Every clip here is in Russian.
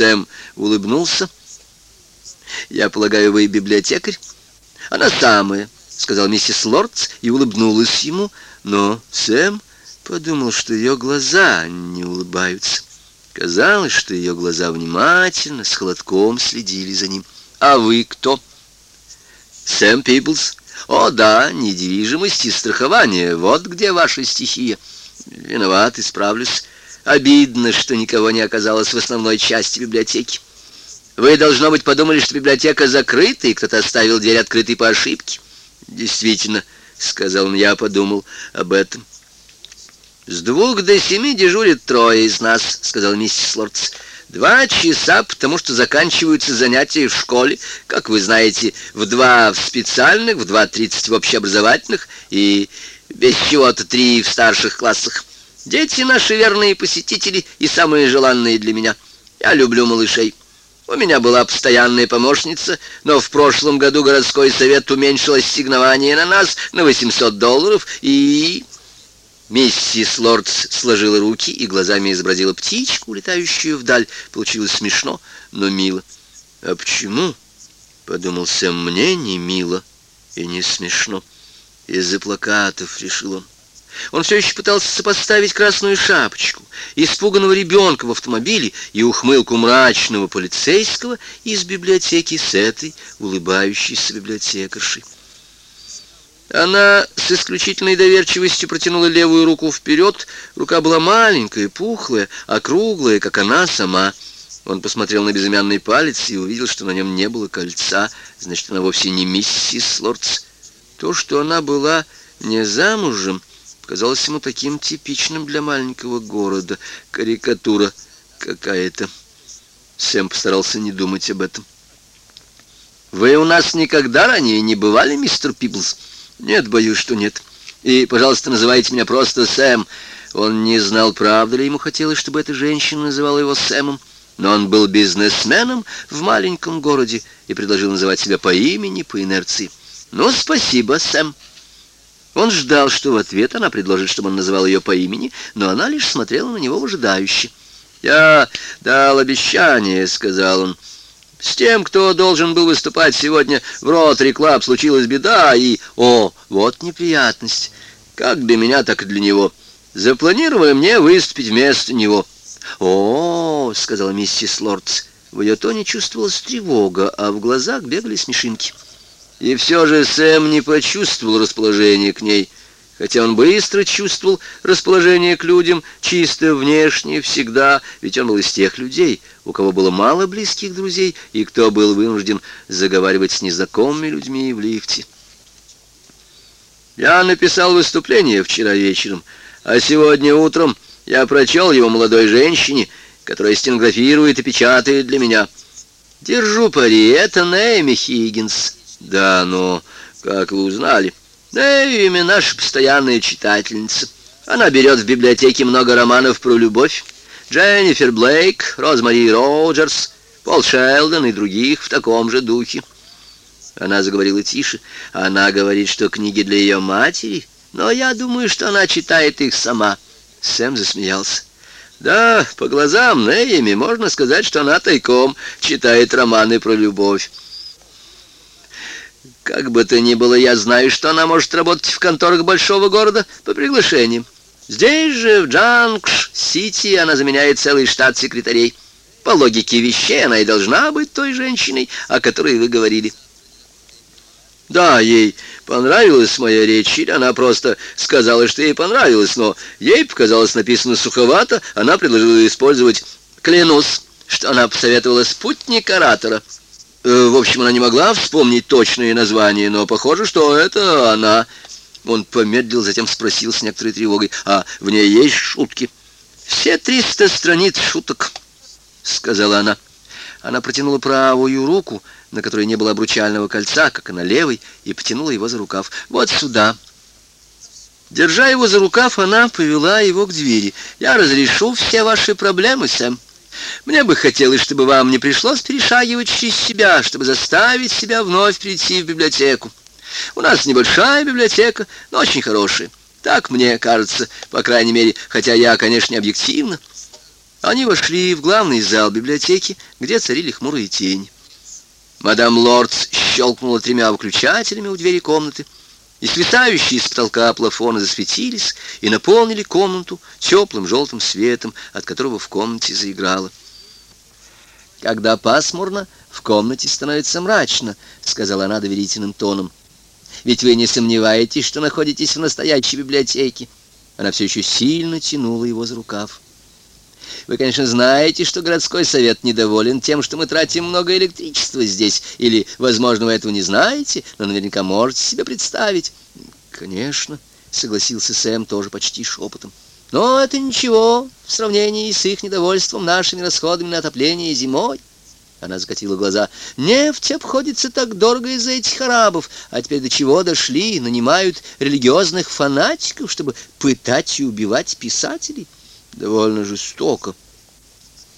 Сэм улыбнулся. «Я полагаю, вы библиотекарь?» «Она самая», — сказал миссис Лордс и улыбнулась ему, но Сэм подумал, что ее глаза не улыбаются. Казалось, что ее глаза внимательно, с холодком следили за ним. «А вы кто?» «Сэм Пиблс». «О, да, недвижимость и страхование. Вот где ваша стихия». «Виноват, исправлюсь. Обидно, что никого не оказалось в основной части библиотеки. Вы, должно быть, подумали, что библиотека закрыта, и кто-то оставил дверь открытой по ошибке». «Действительно», — сказал он, — «я подумал об этом». «С двух до семи дежурит трое из нас», — сказал миссис Лордс. «Два часа, потому что заканчиваются занятия в школе, как вы знаете, в два в специальных, в два тридцать в общеобразовательных и без чего-то три в старших классах. Дети наши верные посетители и самые желанные для меня. Я люблю малышей». У меня была постоянная помощница, но в прошлом году городской совет уменьшил ассигнование на нас на 800 долларов, и... Миссис Лордс сложила руки и глазами изобразила птичку, улетающую вдаль. Получилось смешно, но мило. «А почему?» — подумал Сэм. «Мне не мило и не смешно. Из-за плакатов, — решил он. Он все еще пытался сопоставить красную шапочку, испуганного ребенка в автомобиле и ухмылку мрачного полицейского из библиотеки с этой улыбающейся библиотекаршей. Она с исключительной доверчивостью протянула левую руку вперед. Рука была маленькая, пухлая, округлая, как она сама. Он посмотрел на безымянный палец и увидел, что на нем не было кольца. Значит, она вовсе не миссис Лордс. То, что она была не замужем, казалось ему таким типичным для маленького города. Карикатура какая-то. Сэм постарался не думать об этом. «Вы у нас никогда ранее не бывали, мистер Пиблс?» Нет, боюсь, что нет. И, пожалуйста, называйте меня просто Сэм. Он не знал, правда ли ему хотелось, чтобы эта женщина называла его Сэмом. Но он был бизнесменом в маленьком городе и предложил называть себя по имени, по инерции. «Ну, спасибо, Сэм». Он ждал, что в ответ она предложит, чтобы он называл ее по имени, но она лишь смотрела на него выжидающе. «Я дал обещание», — сказал он, — с тем, кто должен был выступать сегодня в Ротари Клаб, случилась беда, и... О, вот неприятность. Как для меня, так и для него. Запланировали мне выступить вместо него. О, сказала миссис Лордс. В ее тоне чувствовалась тревога, а в глазах бегали смешинки. И все же Сэм не почувствовал расположения к ней хотя он быстро чувствовал расположение к людям, чисто внешне, всегда, ведь он был из тех людей, у кого было мало близких друзей, и кто был вынужден заговаривать с незнакомыми людьми в лифте. Я написал выступление вчера вечером, а сегодня утром я прочел его молодой женщине, которая стенографирует и печатает для меня. Держу пари, это Нэми Хиггинс. Да, но как вы узнали? Нэми наша постоянная читательница. Она берет в библиотеке много романов про любовь. Дженнифер Блейк, Розмари Роджерс, Пол Шелдон и других в таком же духе. Она заговорила тише. Она говорит, что книги для ее матери, но я думаю, что она читает их сама. Сэм засмеялся. Да, по глазам Наоми можно сказать, что она тайком читает романы про любовь. Как бы то ни было, я знаю, что она может работать в конторах большого города по приглашениям. Здесь же, в Джанкшн-Сити, она заменяет целый штат секретарей. По логике вещей она и должна быть той женщиной, о которой вы говорили. Да, ей понравилась моя речь, или она просто сказала, что ей понравилось, но ей показалось написано суховато, она предложила использовать «клянусь», что она посоветовала спутник оратора — в общем, она не могла вспомнить точное название, но похоже, что это она. Он помедлил, затем спросил с некоторой тревогой, а в ней есть шутки? «Все триста страниц шуток», — сказала она. Она протянула правую руку, на которой не было обручального кольца, как и на левой, и потянула его за рукав. «Вот сюда». Держа его за рукав, она повела его к двери. «Я разрешу все ваши проблемы, Сэм». Мне бы хотелось, чтобы вам не пришлось перешагивать через себя, чтобы заставить себя вновь прийти в библиотеку. У нас небольшая библиотека, но очень хорошая. Так мне кажется, по крайней мере, хотя я, конечно, не объективно. Они вошли в главный зал библиотеки, где царили хмурые тени. Мадам Лордс щелкнула тремя выключателями у двери комнаты, и свисающие с потолка плафоны засветились и наполнили комнату теплым желтым светом, от которого в комнате заиграло. «Когда пасмурно, в комнате становится мрачно», — сказала она доверительным тоном. «Ведь вы не сомневаетесь, что находитесь в настоящей библиотеке?» Она все еще сильно тянула его за рукав. Вы, конечно, знаете, что городской совет недоволен тем, что мы тратим много электричества здесь. Или, возможно, вы этого не знаете, но наверняка можете себе представить. Конечно, согласился Сэм тоже почти шепотом. Но это ничего в сравнении с их недовольством нашими расходами на отопление зимой. Она закатила глаза. Нефть обходится так дорого из-за этих арабов. А теперь до чего дошли? Нанимают религиозных фанатиков, чтобы пытать и убивать писателей довольно жестоко,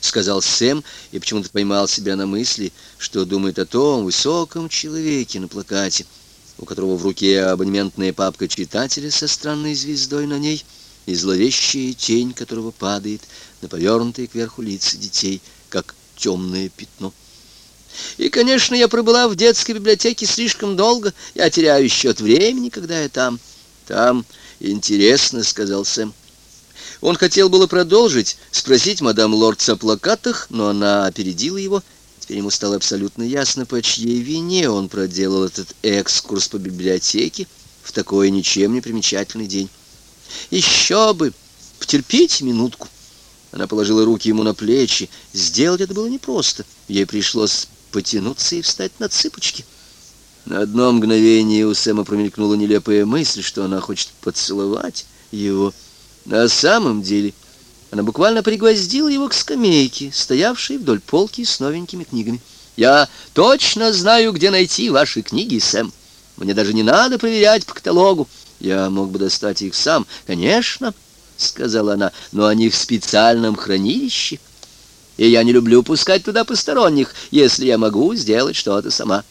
сказал Сэм и почему-то поймал себя на мысли, что думает о том высоком человеке на плакате, у которого в руке абонементная папка читателя со странной звездой на ней и зловещая тень которого падает на повернутые кверху лица детей, как темное пятно. И, конечно, я пробыла в детской библиотеке слишком долго. Я теряю счет времени, когда я там. Там интересно, — сказал Сэм. Он хотел было продолжить, спросить мадам Лордс о плакатах, но она опередила его. Теперь ему стало абсолютно ясно, по чьей вине он проделал этот экскурс по библиотеке в такой ничем не примечательный день. «Еще бы! Потерпите минутку!» Она положила руки ему на плечи. Сделать это было непросто. Ей пришлось потянуться и встать на цыпочки. На одно мгновение у Сэма промелькнула нелепая мысль, что она хочет поцеловать его. На самом деле она буквально пригвоздила его к скамейке, стоявшей вдоль полки с новенькими книгами. «Я точно знаю, где найти ваши книги, Сэм. Мне даже не надо проверять по каталогу. Я мог бы достать их сам. Конечно, — сказала она, — но они в специальном хранилище. И я не люблю пускать туда посторонних, если я могу сделать что-то сама.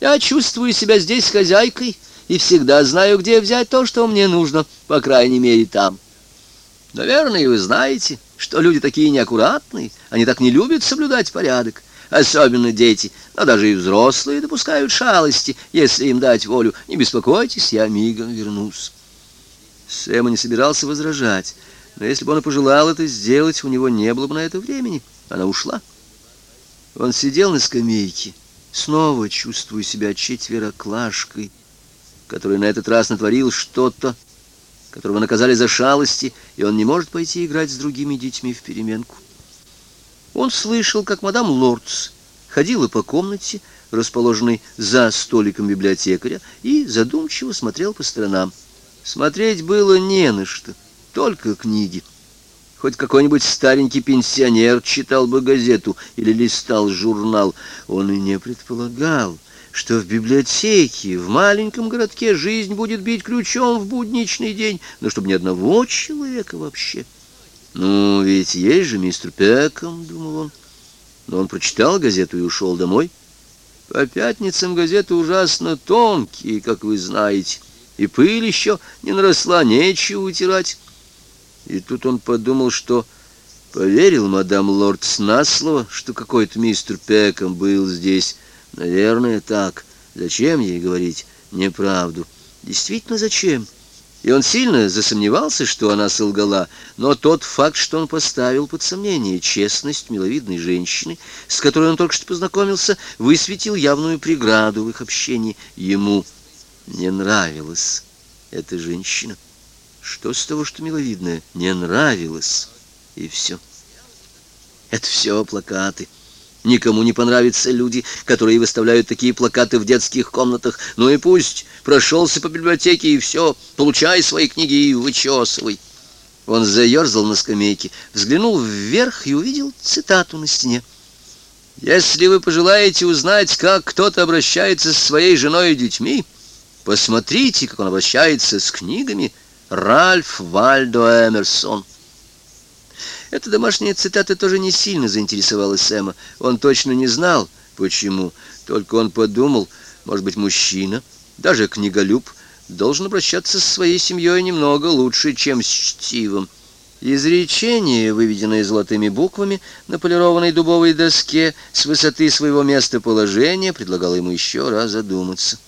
Я чувствую себя здесь хозяйкой и всегда знаю, где взять то, что мне нужно, по крайней мере, там». Наверное, вы знаете, что люди такие неаккуратные, они так не любят соблюдать порядок, особенно дети, но даже и взрослые допускают шалости, если им дать волю. Не беспокойтесь, я мигом вернусь. Сэм не собирался возражать, но если бы он пожелал это сделать, у него не было бы на это времени. Она ушла. Он сидел на скамейке, снова чувствуя себя четвероклашкой, который на этот раз натворил что-то, которого наказали за шалости, и он не может пойти играть с другими детьми в переменку. Он слышал, как мадам Лордс ходила по комнате, расположенной за столиком библиотекаря, и задумчиво смотрел по сторонам. Смотреть было не на что, только книги. Хоть какой-нибудь старенький пенсионер читал бы газету или листал журнал, он и не предполагал, что в библиотеке, в маленьком городке жизнь будет бить ключом в будничный день, но чтобы ни одного человека вообще. Ну, ведь есть же мистер Пеком, думал он. Но он прочитал газету и ушел домой. По пятницам газеты ужасно тонкие, как вы знаете, и пыль еще не наросла, нечего утирать. И тут он подумал, что поверил мадам Лордс на слово, что какой-то мистер Пеком был здесь, Наверное, так. Зачем ей говорить неправду? Действительно, зачем? И он сильно засомневался, что она солгала, но тот факт, что он поставил под сомнение честность миловидной женщины, с которой он только что познакомился, высветил явную преграду в их общении. Ему не нравилась эта женщина. Что с того, что миловидная? Не нравилась. И все. Это все плакаты. Никому не понравятся люди, которые выставляют такие плакаты в детских комнатах. Ну и пусть прошелся по библиотеке и все, получай свои книги и вычесывай. Он заерзал на скамейке, взглянул вверх и увидел цитату на стене. «Если вы пожелаете узнать, как кто-то обращается со своей женой и детьми, посмотрите, как он обращается с книгами. Ральф Вальдо Эмерсон». Эта домашняя цитата тоже не сильно заинтересовала Сэма. Он точно не знал, почему. Только он подумал, может быть, мужчина, даже книголюб, должен обращаться со своей семьей немного лучше, чем с чтивом. Изречение, выведенное золотыми буквами на полированной дубовой доске с высоты своего местоположения, предлагало ему еще раз задуматься.